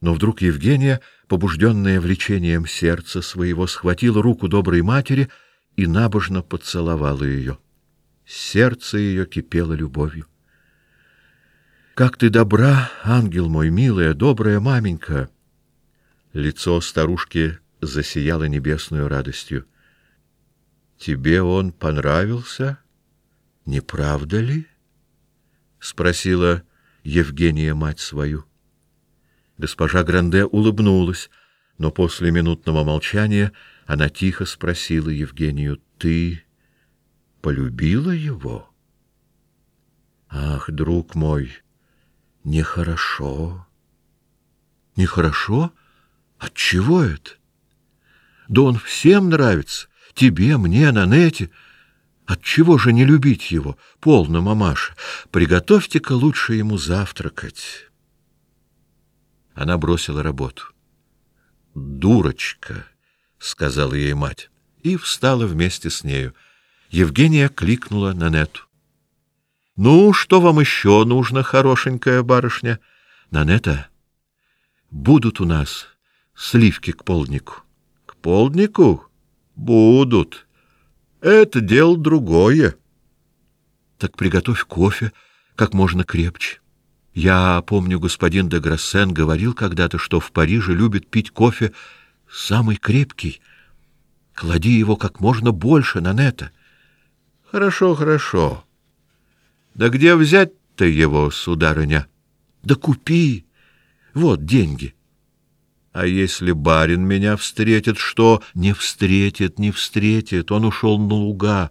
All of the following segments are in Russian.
Но вдруг Евгения, побужденная влечением сердца своего, схватила руку доброй матери и набожно поцеловала ее. Сердце ее кипело любовью. Как ты добра, ангел мой, милая, добрая маменька. Лицо старушки засияло небесной радостью. Тебе он понравился, не правда ли? спросила Евгения мать свою. Госпожа Гранде улыбнулась, но после минутного молчания она тихо спросила Евгению: "Ты полюбила его?" Ах, друг мой, нехорошо. Нехорошо? От чего это? Да он всем нравится, тебе, мне, Нанете. От чего же не любить его? Полно, мамаша. Приготовьте-ка лучше ему завтракать. Она бросила работу. Дурочка, сказала ей мать, и встала вместе с нею. Евгения кликнула на Нету. Ну, что вам еще нужно, хорошенькая барышня? Нанета, будут у нас сливки к полднику. К полднику будут. Это дело другое. Так приготовь кофе как можно крепче. Я помню, господин де Грассен говорил когда-то, что в Париже любят пить кофе самый крепкий. Клади его как можно больше, на Нанета. Хорошо, хорошо. Да где взять-то его, сударыня? Да купи. Вот деньги. А если барин меня встретит, что? Не встретит, не встретит. Он ушел на луга.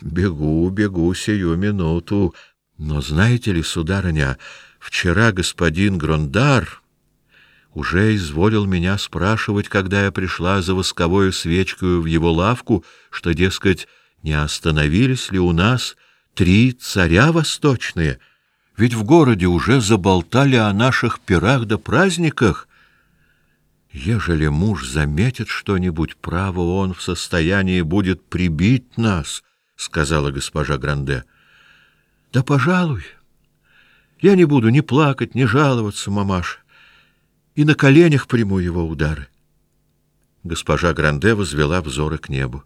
Бегу, бегу сию минуту. Но знаете ли, сударыня, вчера господин Грондар уже изволил меня спрашивать, когда я пришла за восковой свечкой в его лавку, что, дескать, не остановились ли у нас три царя восточные, ведь в городе уже заболтали о наших пирах да праздниках. Ежели муж заметит что-нибудь, право он в состоянии будет прибить нас, сказала госпожа Гранде. Да, пожалуй. Я не буду ни плакать, ни жаловаться, мамаш, и на коленях приму его удары. Госпожа Гранде возвела взоры к небу.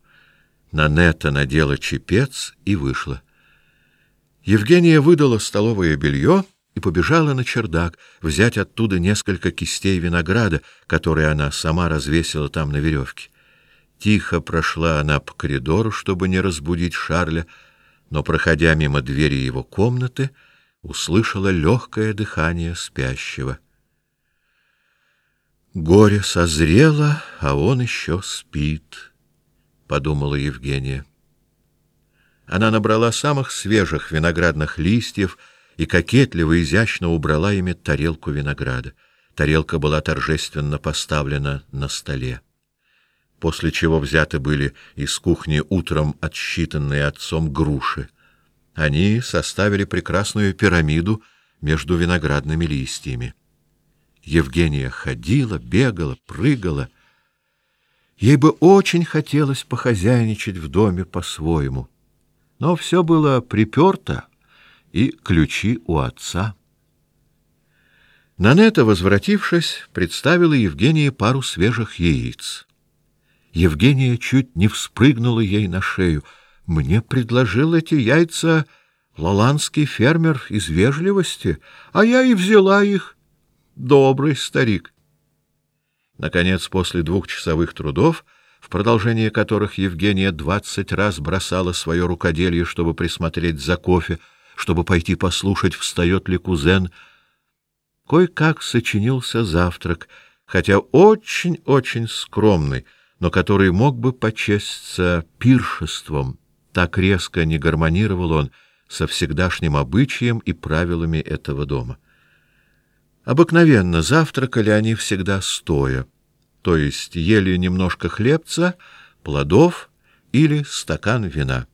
Нанета надела чепец и вышла. Евгения выдала столовое белье и побежала на чердак взять оттуда несколько кистей винограда, которые она сама развесила там на веревке. Тихо прошла она по коридору, чтобы не разбудить Шарля, но проходя мимо двери его комнаты, услышала легкое дыхание спящего. Горе созрело, а он еще спит, подумала Евгения. Она набрала самых свежих виноградных листьев и кокетливо изящно убрала ими тарелку винограда. Тарелка была торжественно поставлена на столе после чего взяты были из кухни утром отсчитанные отцом груши. Они составили прекрасную пирамиду между виноградными листьями. Евгения ходила, бегала, прыгала. Ей бы очень хотелось похозяйничать в доме по-своему, но все было приперто, и ключи у отца. Нанета, возвратившись, представила Евгении пару свежих яиц. Евгения чуть не вспрыгнула ей на шею. Мне предложил эти яйца лоландский фермер из вежливости, а я и взяла их. Добрый старик. Наконец, после двухчасовых трудов, в продолжение которых Евгения двадцать раз бросала свое рукоделие, чтобы присмотреть за кофе, чтобы пойти послушать, встает ли кузен, кое-как сочинился завтрак, хотя очень-очень скромный — но который мог бы почеститься пиршеством. Так резко не гармонировал он со всегдашним обычаем и правилами этого дома. Обыкновенно завтракали они всегда стоя, то есть ели немножко хлебца, плодов или стакан вина.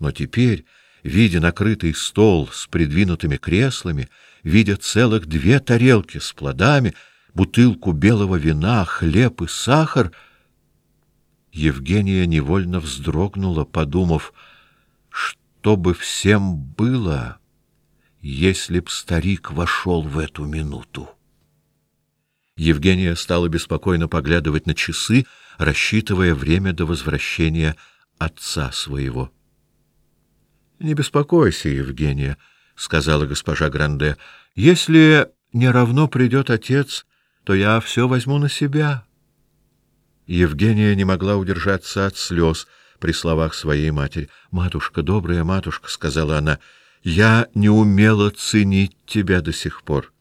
Но теперь, видя накрытый стол с придвинутыми креслами, видя целых две тарелки с плодами, бутылку белого вина, хлеб и сахар — Евгения невольно вздрогнула, подумав, что бы всем было, если б старик вошел в эту минуту. Евгения стала беспокойно поглядывать на часы, рассчитывая время до возвращения отца своего. Не беспокойся, Евгения, сказала госпожа Гранде. Если не равно придет отец, то я все возьму на себя. Евгения не могла удержаться от слез при словах своей матери. "Матушка, добрая матушка", сказала она. "Я не умела ценить тебя до сих пор.